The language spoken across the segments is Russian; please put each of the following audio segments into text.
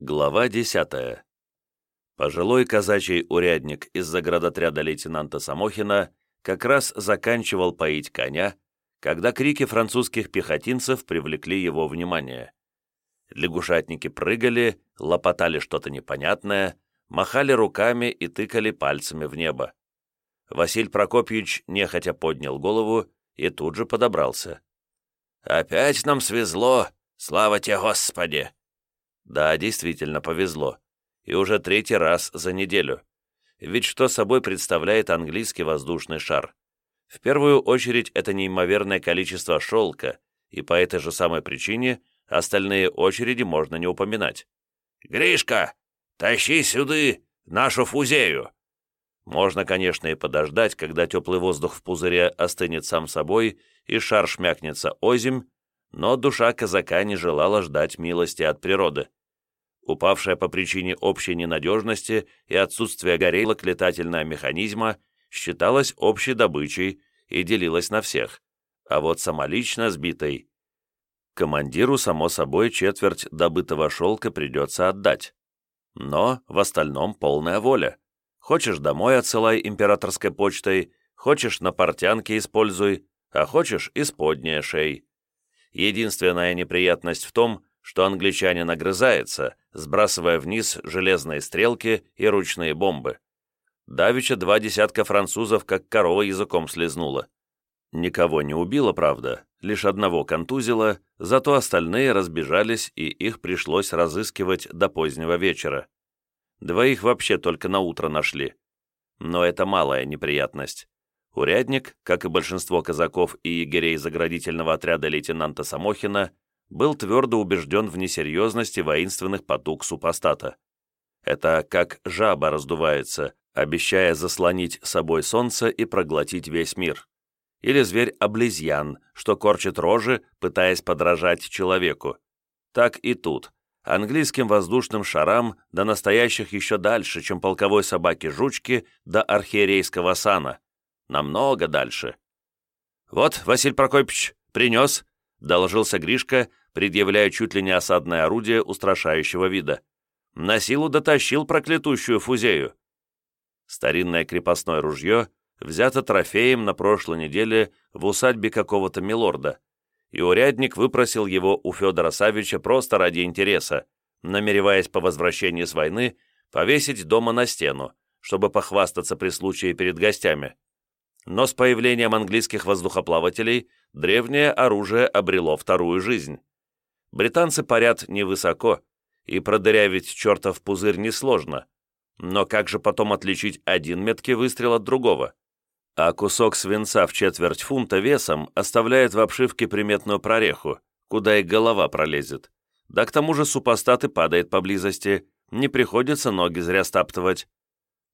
Глава 10. Пожилой казачий урядник из заградотряда лейтенанта Самохина как раз заканчивал поить коня, когда крики французских пехотинцев привлекли его внимание. Лягушатники прыгали, лопотали что-то непонятное, махали руками и тыкали пальцами в небо. Василий Прокопьевич нехотя поднял голову и тут же подобрался. «Опять нам свезло! Слава тебе, Господи!» Да, действительно повезло. И уже третий раз за неделю. Ведь что собой представляет английский воздушный шар? В первую очередь это неимоверное количество шелка, и по этой же самой причине остальные очереди можно не упоминать. «Гришка, тащи сюды нашу фузею!» Можно, конечно, и подождать, когда теплый воздух в пузыре остынет сам собой и шар шмякнется озимь, но душа казака не желала ждать милости от природы упавшая по причине общей ненадежности и отсутствия горелок летательного механизма, считалась общей добычей и делилась на всех, а вот самолично сбитой. Командиру, само собой, четверть добытого шелка придется отдать. Но в остальном полная воля. Хочешь домой отсылай императорской почтой, хочешь на портянке используй, а хочешь исподняя шей. Единственная неприятность в том, что англичанин огрызается, сбрасывая вниз железные стрелки и ручные бомбы. Давича два десятка французов, как корова языком слезнула. Никого не убило, правда, лишь одного контузило, зато остальные разбежались, и их пришлось разыскивать до позднего вечера. Двоих вообще только на утро нашли. Но это малая неприятность. Урядник, как и большинство казаков и егерей заградительного отряда лейтенанта Самохина, был твердо убежден в несерьезности воинственных потуг супостата. Это как жаба раздувается, обещая заслонить собой солнце и проглотить весь мир. Или зверь-облизьян, что корчит рожи, пытаясь подражать человеку. Так и тут. Английским воздушным шарам до настоящих еще дальше, чем полковой собаки-жучки до архиерейского сана. Намного дальше. «Вот, Василий Прокопьевич, принес», — доложился Гришка, предъявляя чуть ли не осадное орудие устрашающего вида. На силу дотащил проклятущую фузею. Старинное крепостное ружье взято трофеем на прошлой неделе в усадьбе какого-то милорда, и урядник выпросил его у Федора Савича просто ради интереса, намереваясь по возвращении с войны повесить дома на стену, чтобы похвастаться при случае перед гостями. Но с появлением английских воздухоплавателей древнее оружие обрело вторую жизнь. Британцы парят невысоко, и продырявить чертов пузырь несложно. Но как же потом отличить один меткий выстрел от другого? А кусок свинца в четверть фунта весом оставляет в обшивке приметную прореху, куда и голова пролезет. Да к тому же супостат и падает поблизости, не приходится ноги зря стаптывать.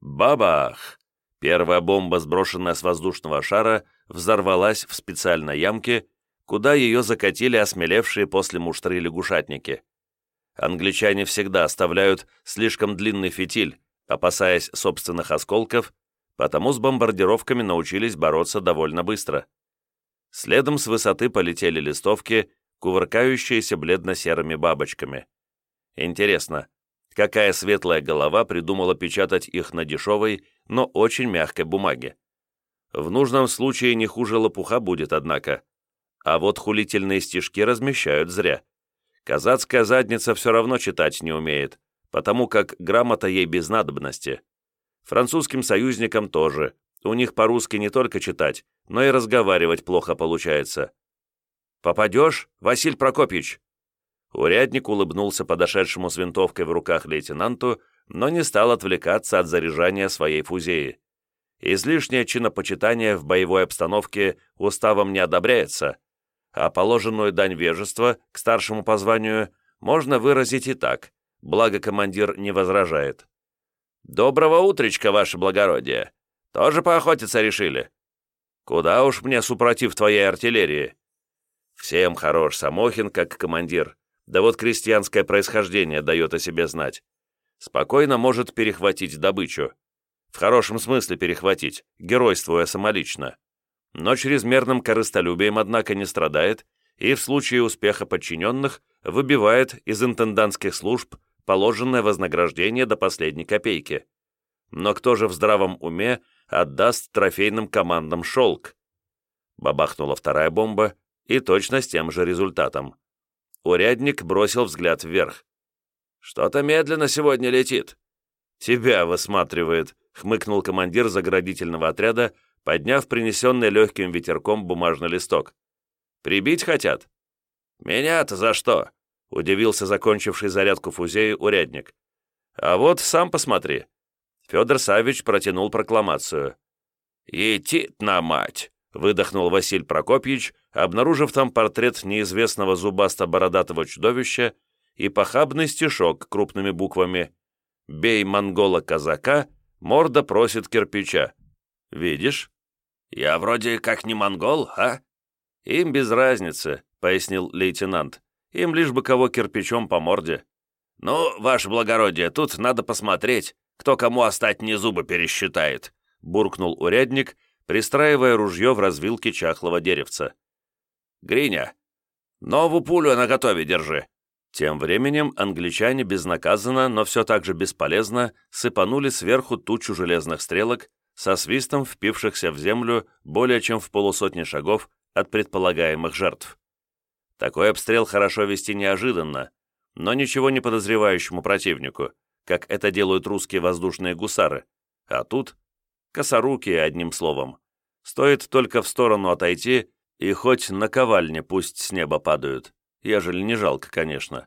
Бабах! Первая бомба, сброшенная с воздушного шара, взорвалась в специальной ямке куда ее закатили осмелевшие после муштры лягушатники. Англичане всегда оставляют слишком длинный фитиль, опасаясь собственных осколков, потому с бомбардировками научились бороться довольно быстро. Следом с высоты полетели листовки, кувыркающиеся бледно-серыми бабочками. Интересно, какая светлая голова придумала печатать их на дешевой, но очень мягкой бумаге? В нужном случае не хуже лопуха будет, однако. А вот хулительные стишки размещают зря. Казацкая задница все равно читать не умеет, потому как грамота ей без надобности. Французским союзникам тоже. У них по-русски не только читать, но и разговаривать плохо получается. «Попадешь, Василь Прокопьевич?» Урядник улыбнулся подошедшему с винтовкой в руках лейтенанту, но не стал отвлекаться от заряжания своей фузеи. Излишнее чинопочитание в боевой обстановке уставом не одобряется, а положенную дань вежества к старшему по званию можно выразить и так, благо командир не возражает. «Доброго утречка, ваше благородие! Тоже поохотиться решили?» «Куда уж мне супротив твоей артиллерии?» «Всем хорош Самохин как командир, да вот крестьянское происхождение дает о себе знать. Спокойно может перехватить добычу. В хорошем смысле перехватить, геройствуя самолично но чрезмерным корыстолюбием, однако, не страдает и в случае успеха подчиненных выбивает из интендантских служб положенное вознаграждение до последней копейки. Но кто же в здравом уме отдаст трофейным командам шелк? Бабахнула вторая бомба, и точно с тем же результатом. Урядник бросил взгляд вверх. «Что-то медленно сегодня летит». «Тебя высматривает», — хмыкнул командир заградительного отряда, подняв принесенный легким ветерком бумажный листок. «Прибить хотят?» «Меня-то за что?» — удивился закончивший зарядку фузею урядник. «А вот сам посмотри». Федор Савич протянул прокламацию. «Етит на мать!» — выдохнул Василий Прокопьевич, обнаружив там портрет неизвестного зубасто-бородатого чудовища и похабный стишок крупными буквами «Бей монгола-казака, морда просит кирпича». «Видишь?» «Я вроде как не монгол, а?» «Им без разницы», — пояснил лейтенант. «Им лишь бы кого кирпичом по морде». «Ну, ваше благородие, тут надо посмотреть, кто кому остатние зубы пересчитает», — буркнул урядник, пристраивая ружье в развилке чахлого деревца. «Гриня, новую пулю на готове держи». Тем временем англичане безнаказанно, но все так же бесполезно сыпанули сверху тучу железных стрелок, со свистом впившихся в землю более чем в полусотни шагов от предполагаемых жертв. Такой обстрел хорошо вести неожиданно, но ничего не подозревающему противнику, как это делают русские воздушные гусары, а тут косорукие, одним словом. Стоит только в сторону отойти, и хоть на ковальне пусть с неба падают, ежели не жалко, конечно.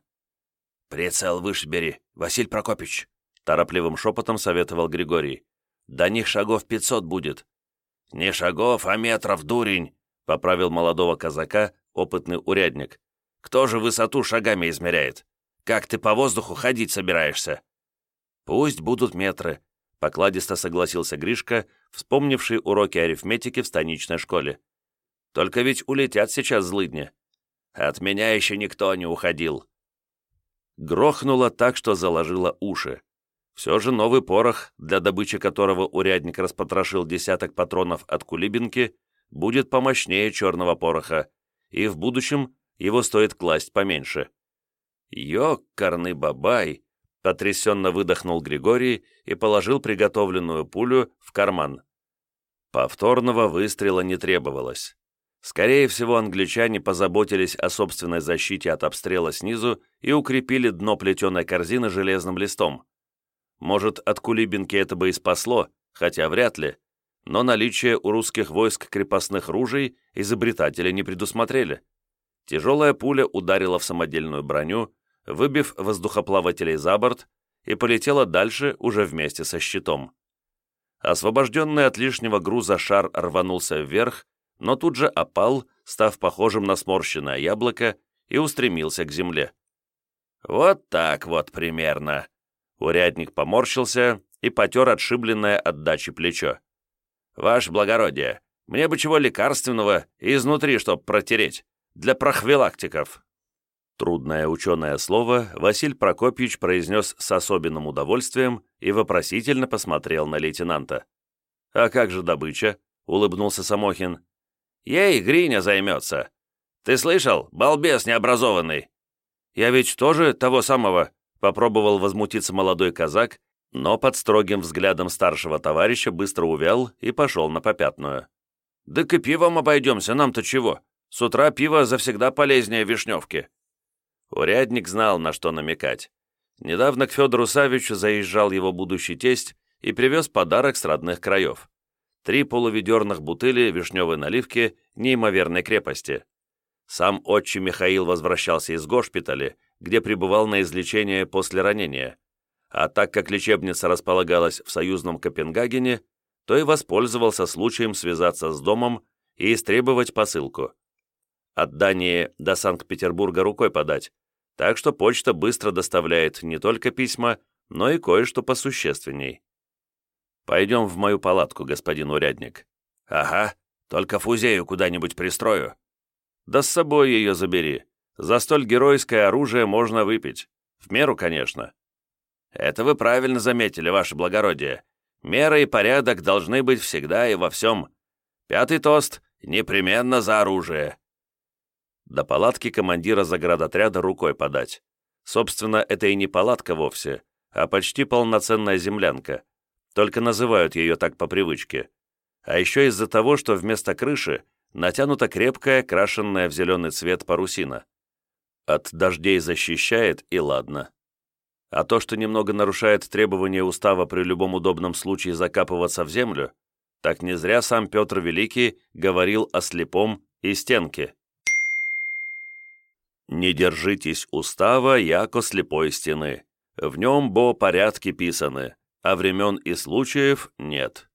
«Прицел выше бери, Василий Прокопич», — торопливым шепотом советовал Григорий. «До них шагов пятьсот будет». «Не шагов, а метров, дурень», — поправил молодого казака опытный урядник. «Кто же высоту шагами измеряет? Как ты по воздуху ходить собираешься?» «Пусть будут метры», — покладисто согласился Гришка, вспомнивший уроки арифметики в станичной школе. Только ведь улетят сейчас злыдни. От меня еще никто не уходил. Грохнуло так, что заложило уши. Все же новый порох, для добычи которого урядник распотрошил десяток патронов от кулибинки, будет помощнее черного пороха, и в будущем его стоит класть поменьше. «Ёкарный бабай!» — потрясенно выдохнул Григорий и положил приготовленную пулю в карман. Повторного выстрела не требовалось. Скорее всего, англичане позаботились о собственной защите от обстрела снизу и укрепили дно плетеной корзины железным листом. Может, от кулибинки это бы и спасло, хотя вряд ли, но наличие у русских войск крепостных ружей изобретатели не предусмотрели. Тяжелая пуля ударила в самодельную броню, выбив воздухоплавателей за борт, и полетела дальше уже вместе со щитом. Освобожденный от лишнего груза шар рванулся вверх, но тут же опал, став похожим на сморщенное яблоко, и устремился к земле. «Вот так вот примерно!» Урядник поморщился и потер отшибленное от дачи плечо. «Ваше благородие, мне бы чего лекарственного изнутри, чтоб протереть, для прохвилактиков». Трудное ученое слово Василь Прокопьевич произнес с особенным удовольствием и вопросительно посмотрел на лейтенанта. «А как же добыча?» — улыбнулся Самохин. Ей Гриня займется. Ты слышал, балбес необразованный? Я ведь тоже того самого, попробовал возмутиться молодой казак, но под строгим взглядом старшего товарища быстро увял и пошел на попятную. «Да к пивом обойдемся, нам-то чего? С утра пиво завсегда полезнее вишневки». Урядник знал, на что намекать. Недавно к Федору Савичу заезжал его будущий тесть и привез подарок с родных краев три полуведерных бутыли вишневой наливки неимоверной крепости. Сам отче Михаил возвращался из госпиталя, где пребывал на излечение после ранения. А так как лечебница располагалась в союзном Копенгагене, то и воспользовался случаем связаться с домом и истребовать посылку. От Дании до Санкт-Петербурга рукой подать, так что почта быстро доставляет не только письма, но и кое-что посущественней. «Пойдем в мою палатку, господин урядник». «Ага, только фузею куда-нибудь пристрою». «Да с собой ее забери. За столь геройское оружие можно выпить. В меру, конечно». «Это вы правильно заметили, ваше благородие. Мера и порядок должны быть всегда и во всем. Пятый тост — непременно за оружие». До палатки командира заградотряда рукой подать. Собственно, это и не палатка вовсе, а почти полноценная землянка, только называют ее так по привычке. А еще из-за того, что вместо крыши натянута крепкая, крашенная в зеленый цвет парусина. От дождей защищает, и ладно. А то, что немного нарушает требования устава при любом удобном случае закапываться в землю, так не зря сам Петр Великий говорил о слепом и стенке. «Не держитесь устава, яко слепой стены. В нем бо порядки писаны, а времен и случаев нет».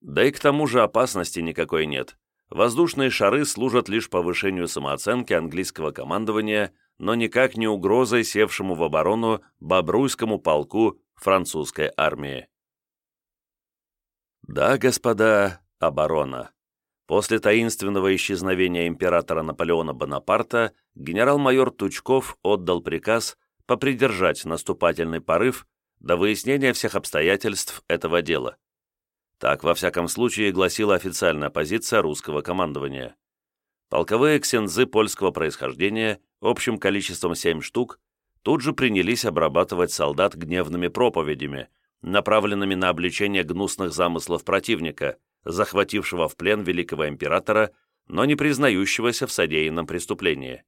Да и к тому же опасности никакой нет. Воздушные шары служат лишь повышению самооценки английского командования, но никак не угрозой севшему в оборону Бобруйскому полку французской армии. Да, господа, оборона. После таинственного исчезновения императора Наполеона Бонапарта генерал-майор Тучков отдал приказ попридержать наступательный порыв до выяснения всех обстоятельств этого дела. Так, во всяком случае, гласила официальная позиция русского командования. Полковые ксензы польского происхождения, общим количеством семь штук, тут же принялись обрабатывать солдат гневными проповедями – направленными на обличение гнусных замыслов противника, захватившего в плен великого императора, но не признающегося в содеянном преступлении.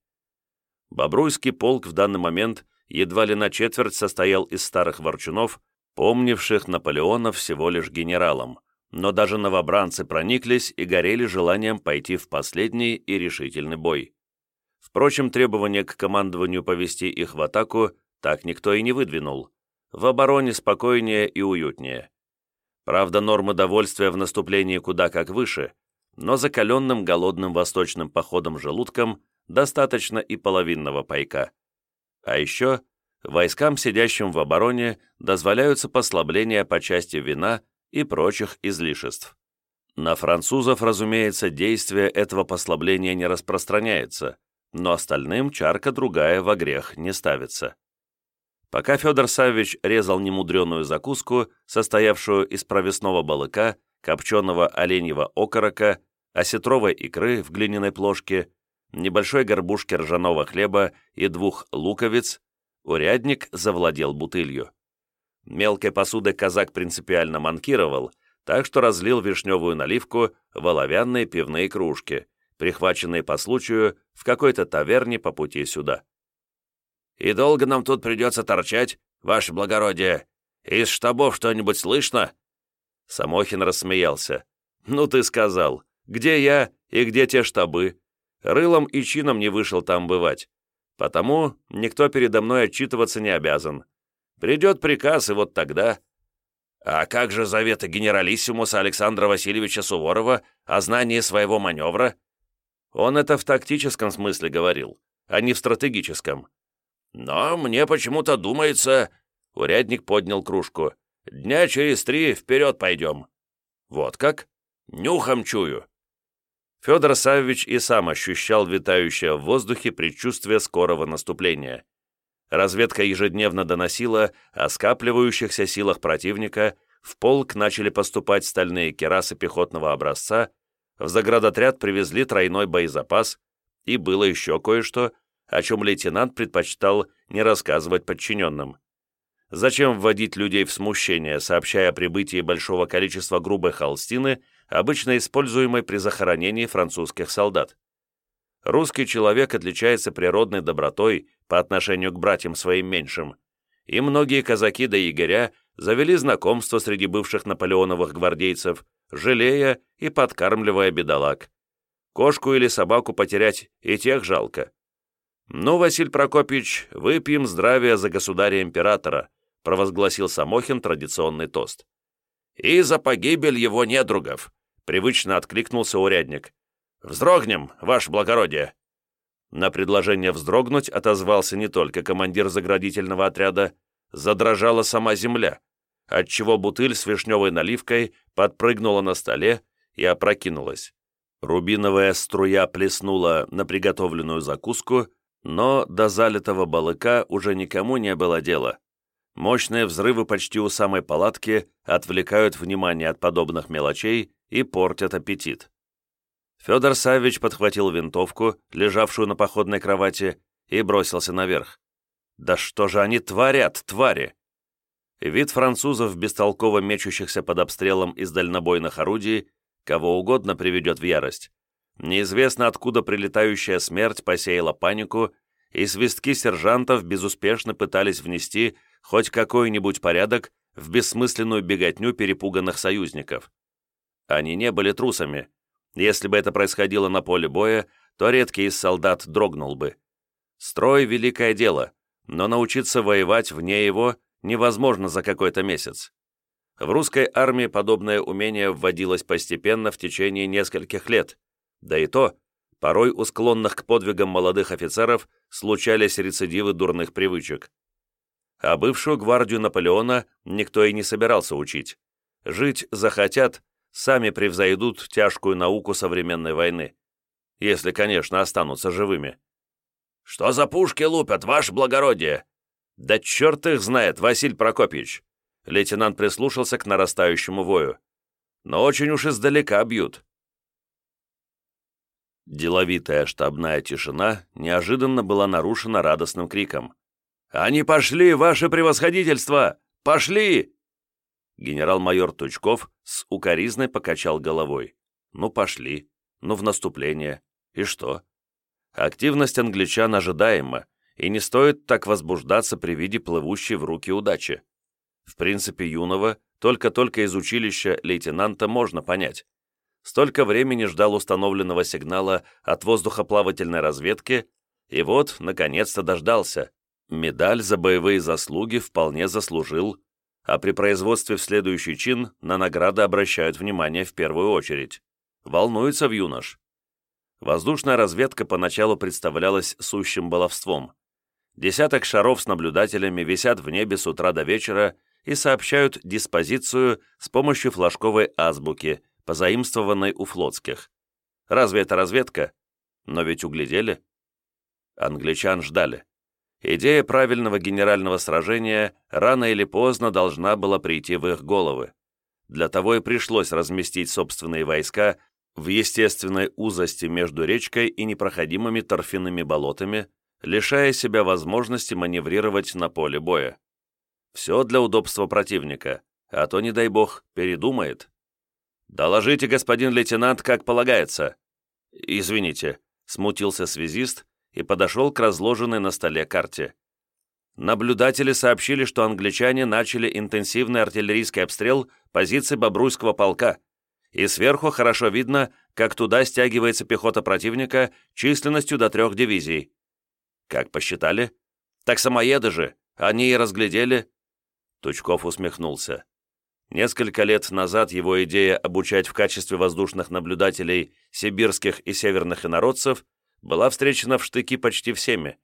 Бобруйский полк в данный момент едва ли на четверть состоял из старых ворчунов, помнивших Наполеона всего лишь генералом, но даже новобранцы прониклись и горели желанием пойти в последний и решительный бой. Впрочем, требование к командованию повести их в атаку так никто и не выдвинул в обороне спокойнее и уютнее. Правда, нормы довольствия в наступлении куда как выше, но закаленным голодным восточным походом желудком достаточно и половинного пайка. А еще войскам, сидящим в обороне, дозволяются послабления по части вина и прочих излишеств. На французов, разумеется, действие этого послабления не распространяется, но остальным чарка другая во грех не ставится. Пока Федор Саввич резал немудреную закуску, состоявшую из провесного балыка, копченого оленьего окорока, осетровой икры в глиняной плошке, небольшой горбушки ржаного хлеба и двух луковиц, урядник завладел бутылью. Мелкой посудой казак принципиально манкировал, так что разлил вишневую наливку в оловянные пивные кружки, прихваченные по случаю в какой-то таверне по пути сюда. И долго нам тут придется торчать, ваше благородие? Из штабов что-нибудь слышно?» Самохин рассмеялся. «Ну ты сказал. Где я и где те штабы? Рылом и чином не вышел там бывать. Потому никто передо мной отчитываться не обязан. Придет приказ, и вот тогда...» «А как же заветы генералиссимуса Александра Васильевича Суворова о знании своего маневра?» Он это в тактическом смысле говорил, а не в стратегическом. Но мне почему-то думается...» Урядник поднял кружку. «Дня через три вперед пойдем». «Вот как?» «Нюхом чую». Федор Саввич и сам ощущал витающее в воздухе предчувствие скорого наступления. Разведка ежедневно доносила о скапливающихся силах противника, в полк начали поступать стальные керасы пехотного образца, в заградотряд привезли тройной боезапас, и было еще кое-что, о чем лейтенант предпочитал не рассказывать подчиненным. Зачем вводить людей в смущение, сообщая о прибытии большого количества грубой холстины, обычно используемой при захоронении французских солдат? Русский человек отличается природной добротой по отношению к братьям своим меньшим, и многие казаки да егеря завели знакомство среди бывших наполеоновых гвардейцев, жалея и подкармливая бедолаг. Кошку или собаку потерять и тех жалко. «Ну, Василий Прокопьевич, выпьем здравия за государя-императора», провозгласил Самохин традиционный тост. «И за погибель его недругов», привычно откликнулся урядник. «Вздрогнем, ваше благородие!» На предложение вздрогнуть отозвался не только командир заградительного отряда, задрожала сама земля, отчего бутыль с вишневой наливкой подпрыгнула на столе и опрокинулась. Рубиновая струя плеснула на приготовленную закуску, но до залитого балыка уже никому не было дела. Мощные взрывы почти у самой палатки отвлекают внимание от подобных мелочей и портят аппетит. Федор Савич подхватил винтовку, лежавшую на походной кровати, и бросился наверх. «Да что же они творят, твари!» Вид французов, бестолково мечущихся под обстрелом из дальнобойных орудий, кого угодно приведет в ярость. Неизвестно откуда прилетающая смерть посеяла панику, и свистки сержантов безуспешно пытались внести хоть какой-нибудь порядок в бессмысленную беготню перепуганных союзников. Они не были трусами. Если бы это происходило на поле боя, то редкий из солдат дрогнул бы. Строй — великое дело, но научиться воевать вне его невозможно за какой-то месяц. В русской армии подобное умение вводилось постепенно в течение нескольких лет, да и то, порой у склонных к подвигам молодых офицеров случались рецидивы дурных привычек. А бывшую гвардию Наполеона никто и не собирался учить. Жить захотят, сами превзойдут тяжкую науку современной войны. Если, конечно, останутся живыми. «Что за пушки лупят, ваше благородие?» «Да черт их знает, Василий Прокопьевич!» Лейтенант прислушался к нарастающему вою. «Но очень уж издалека бьют». Деловитая штабная тишина неожиданно была нарушена радостным криком. «Они пошли, ваше превосходительство! Пошли!» Генерал-майор Тучков с укоризной покачал головой. «Ну, пошли. Ну, в наступление. И что?» Активность англичан ожидаема, и не стоит так возбуждаться при виде плывущей в руки удачи. В принципе, юного, только-только из училища лейтенанта можно понять. Столько времени ждал установленного сигнала от воздухоплавательной разведки, и вот, наконец-то дождался. Медаль за боевые заслуги вполне заслужил, а при производстве в следующий чин на награды обращают внимание в первую очередь. Волнуется в юнош. Воздушная разведка поначалу представлялась сущим баловством. Десяток шаров с наблюдателями висят в небе с утра до вечера и сообщают диспозицию с помощью флажковой азбуки, позаимствованной у флотских. Разве это разведка? Но ведь углядели. Англичан ждали. Идея правильного генерального сражения рано или поздно должна была прийти в их головы. Для того и пришлось разместить собственные войска в естественной узости между речкой и непроходимыми торфяными болотами, лишая себя возможности маневрировать на поле боя. Все для удобства противника, а то, не дай бог, передумает. «Доложите, господин лейтенант, как полагается». «Извините», — смутился связист и подошел к разложенной на столе карте. Наблюдатели сообщили, что англичане начали интенсивный артиллерийский обстрел позиций Бобруйского полка, и сверху хорошо видно, как туда стягивается пехота противника численностью до трех дивизий. Как посчитали? Так самоеды же, они и разглядели. Тучков усмехнулся. Несколько лет назад его идея обучать в качестве воздушных наблюдателей сибирских и северных инородцев была встречена в штыки почти всеми,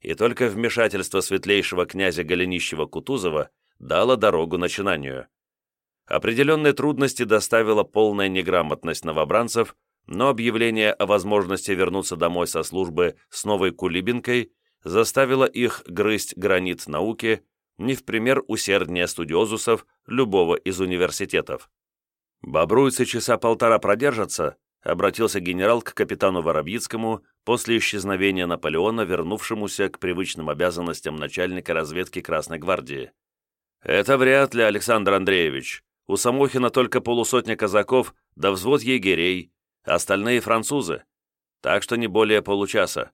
и только вмешательство светлейшего князя Голенищева-Кутузова дало дорогу начинанию. Определенные трудности доставила полная неграмотность новобранцев, но объявление о возможности вернуться домой со службы с новой кулибинкой заставило их грызть гранит науки, не в пример усерднее студиозусов любого из университетов. «Бобруйцы часа полтора продержатся», обратился генерал к капитану Воробьицкому после исчезновения Наполеона, вернувшемуся к привычным обязанностям начальника разведки Красной гвардии. «Это вряд ли, Александр Андреевич. У Самохина только полусотня казаков, да взвод егерей, остальные французы. Так что не более получаса.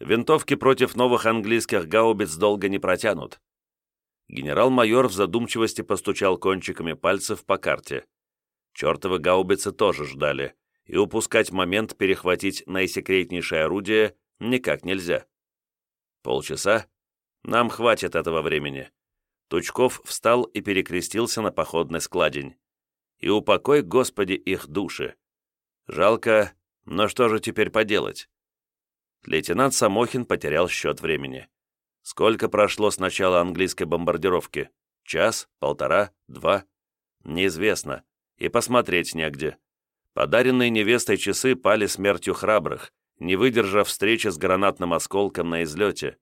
Винтовки против новых английских гаубиц долго не протянут. Генерал-майор в задумчивости постучал кончиками пальцев по карте. Чертовы гаубицы тоже ждали, и упускать момент перехватить наисекретнейшее орудие никак нельзя. Полчаса? Нам хватит этого времени. Тучков встал и перекрестился на походный складень. «И упокой, Господи, их души!» «Жалко, но что же теперь поделать?» Лейтенант Самохин потерял счет времени. Сколько прошло с начала английской бомбардировки? Час? Полтора? Два? Неизвестно. И посмотреть негде. Подаренные невестой часы пали смертью храбрых, не выдержав встречи с гранатным осколком на излете.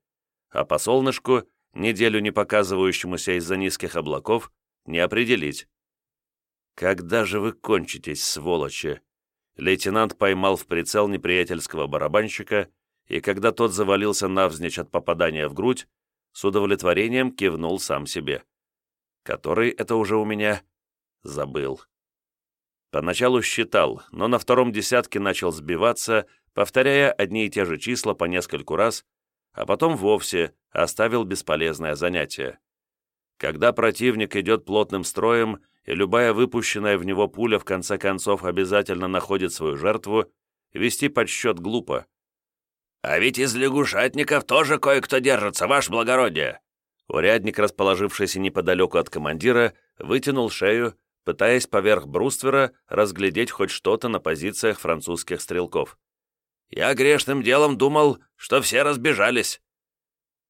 А по солнышку неделю не показывающемуся из-за низких облаков, не определить. «Когда же вы кончитесь, сволочи?» Лейтенант поймал в прицел неприятельского барабанщика и когда тот завалился навзничь от попадания в грудь, с удовлетворением кивнул сам себе. Который это уже у меня? Забыл. Поначалу считал, но на втором десятке начал сбиваться, повторяя одни и те же числа по нескольку раз, а потом вовсе оставил бесполезное занятие. Когда противник идет плотным строем, и любая выпущенная в него пуля в конце концов обязательно находит свою жертву, вести подсчет глупо. «А ведь из лягушатников тоже кое-кто держится, ваше благородие!» Урядник, расположившийся неподалеку от командира, вытянул шею, пытаясь поверх бруствера разглядеть хоть что-то на позициях французских стрелков. «Я грешным делом думал, что все разбежались».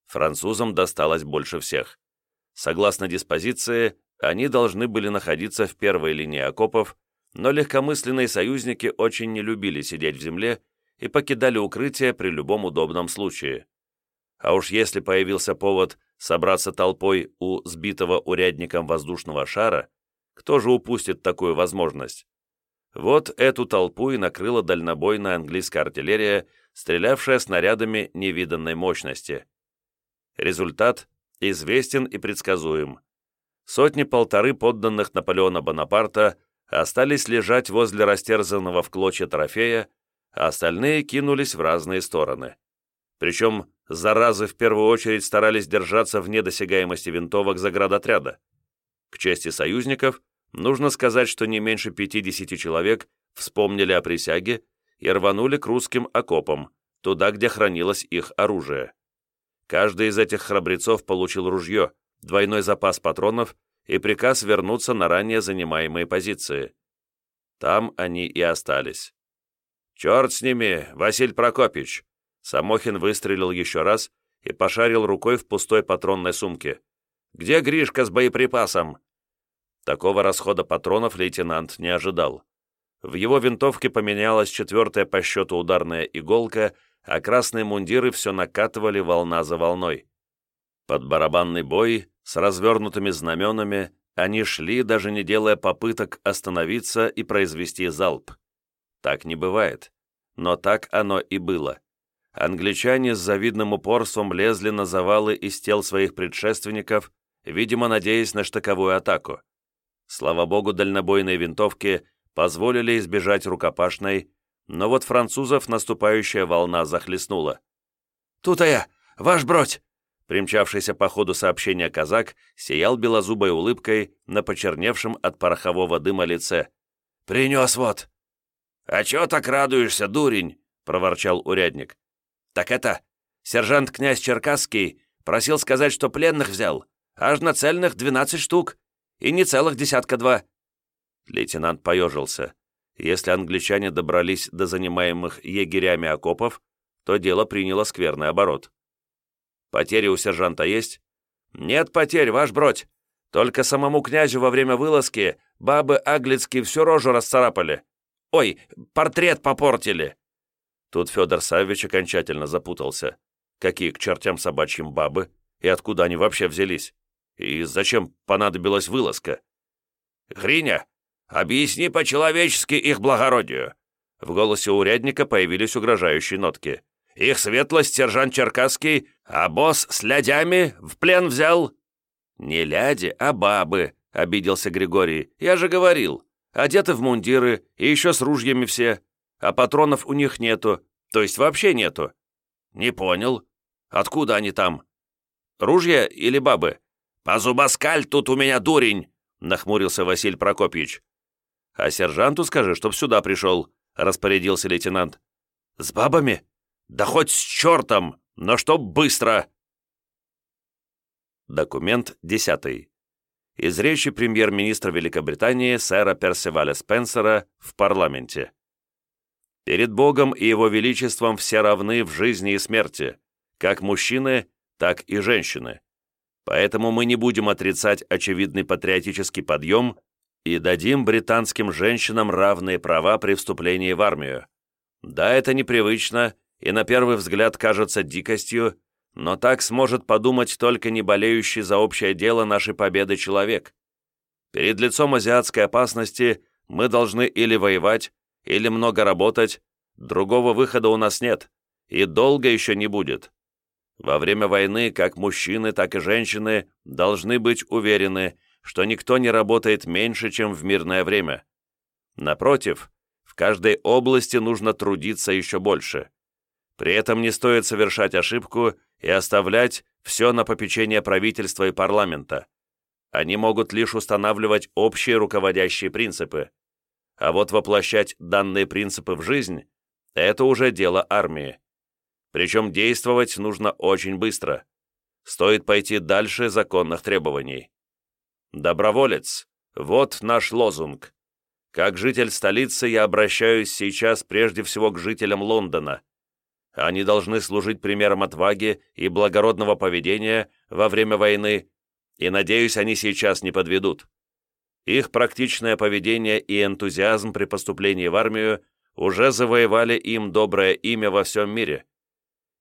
Французам досталось больше всех. Согласно диспозиции, они должны были находиться в первой линии окопов, но легкомысленные союзники очень не любили сидеть в земле и покидали укрытие при любом удобном случае. А уж если появился повод собраться толпой у сбитого урядником воздушного шара, кто же упустит такую возможность? Вот эту толпу и накрыла дальнобойная английская артиллерия, стрелявшая снарядами невиданной мощности. Результат известен и предсказуем. Сотни-полторы подданных Наполеона Бонапарта остались лежать возле растерзанного в клочья трофея, а остальные кинулись в разные стороны. Причем заразы в первую очередь старались держаться вне досягаемости винтовок заградотряда. К чести союзников, нужно сказать, что не меньше 50 человек вспомнили о присяге и рванули к русским окопам, туда, где хранилось их оружие. Каждый из этих храбрецов получил ружье, двойной запас патронов и приказ вернуться на ранее занимаемые позиции. Там они и остались. «Черт с ними, Василь Прокопич!» Самохин выстрелил еще раз и пошарил рукой в пустой патронной сумке. «Где Гришка с боеприпасом?» Такого расхода патронов лейтенант не ожидал. В его винтовке поменялась четвертая по счету ударная иголка, а красные мундиры все накатывали волна за волной. Под барабанный бой с развернутыми знаменами они шли, даже не делая попыток остановиться и произвести залп. Так не бывает. Но так оно и было. Англичане с завидным упорством лезли на завалы из тел своих предшественников, видимо, надеясь на штыковую атаку. Слава богу, дальнобойные винтовки позволили избежать рукопашной, но вот французов наступающая волна захлестнула. «Тут-то я! Ваш бродь!» Примчавшийся по ходу сообщения казак сиял белозубой улыбкой на почерневшем от порохового дыма лице. «Принес вот!» «А чё так радуешься, дурень?» — проворчал урядник. «Так это, сержант князь Черкасский просил сказать, что пленных взял, аж на цельных двенадцать штук, и не целых десятка-два». Лейтенант поежился. Если англичане добрались до занимаемых егерями окопов, то дело приняло скверный оборот. «Потери у сержанта есть?» «Нет потерь, ваш бродь. Только самому князю во время вылазки бабы Аглицкие всю рожу расцарапали. Ой, портрет попортили!» Тут Федор Саввич окончательно запутался. Какие к чертям собачьим бабы? И откуда они вообще взялись? И зачем понадобилась вылазка? «Гриня, объясни по-человечески их благородию!» В голосе урядника появились угрожающие нотки. «Их светлость, сержант Черкасский, а босс с лядями в плен взял?» «Не ляди, а бабы», — обиделся Григорий. «Я же говорил, одеты в мундиры и еще с ружьями все, а патронов у них нету, то есть вообще нету». «Не понял. Откуда они там?» «Ружья или бабы?» «Позубоскаль тут у меня дурень!» — нахмурился Василий Прокопьевич. «А сержанту скажи, чтоб сюда пришел», — распорядился лейтенант. «С бабами? Да хоть с чертом, но чтоб быстро!» Документ десятый. Из речи премьер-министра Великобритании сэра Персиваля Спенсера в парламенте. «Перед Богом и Его Величеством все равны в жизни и смерти, как мужчины, так и женщины. Поэтому мы не будем отрицать очевидный патриотический подъем и дадим британским женщинам равные права при вступлении в армию. Да, это непривычно и на первый взгляд кажется дикостью, но так сможет подумать только не болеющий за общее дело нашей победы человек. Перед лицом азиатской опасности мы должны или воевать, или много работать, другого выхода у нас нет, и долго еще не будет. Во время войны как мужчины, так и женщины должны быть уверены, что никто не работает меньше, чем в мирное время. Напротив, в каждой области нужно трудиться еще больше. При этом не стоит совершать ошибку и оставлять все на попечение правительства и парламента. Они могут лишь устанавливать общие руководящие принципы. А вот воплощать данные принципы в жизнь – это уже дело армии. Причем действовать нужно очень быстро. Стоит пойти дальше законных требований. Доброволец – вот наш лозунг. Как житель столицы я обращаюсь сейчас прежде всего к жителям Лондона. Они должны служить примером отваги и благородного поведения во время войны, и, надеюсь, они сейчас не подведут. Их практичное поведение и энтузиазм при поступлении в армию уже завоевали им доброе имя во всем мире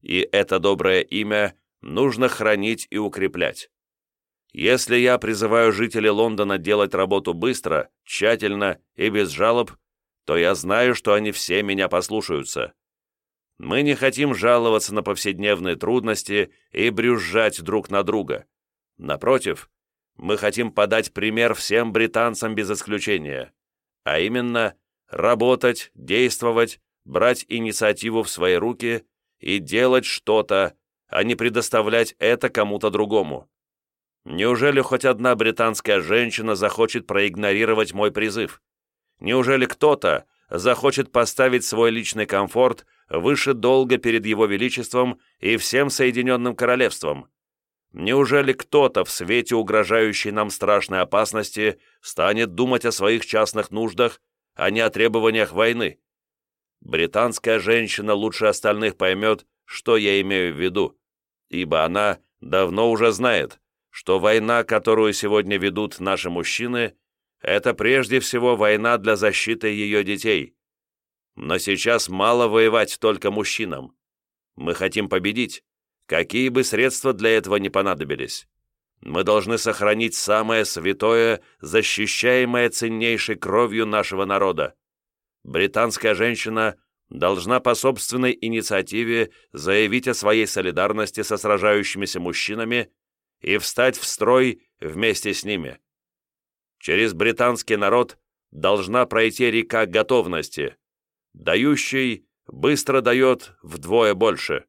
и это доброе имя нужно хранить и укреплять. Если я призываю жителей Лондона делать работу быстро, тщательно и без жалоб, то я знаю, что они все меня послушаются. Мы не хотим жаловаться на повседневные трудности и брюзжать друг на друга. Напротив, мы хотим подать пример всем британцам без исключения, а именно работать, действовать, брать инициативу в свои руки и делать что-то, а не предоставлять это кому-то другому. Неужели хоть одна британская женщина захочет проигнорировать мой призыв? Неужели кто-то захочет поставить свой личный комфорт выше долга перед его величеством и всем Соединенным Королевством? Неужели кто-то в свете угрожающей нам страшной опасности станет думать о своих частных нуждах, а не о требованиях войны? Британская женщина лучше остальных поймет, что я имею в виду, ибо она давно уже знает, что война, которую сегодня ведут наши мужчины, это прежде всего война для защиты ее детей. Но сейчас мало воевать только мужчинам. Мы хотим победить, какие бы средства для этого не понадобились. Мы должны сохранить самое святое, защищаемое ценнейшей кровью нашего народа британская женщина должна по собственной инициативе заявить о своей солидарности со сражающимися мужчинами и встать в строй вместе с ними. Через британский народ должна пройти река готовности, дающий быстро дает вдвое больше.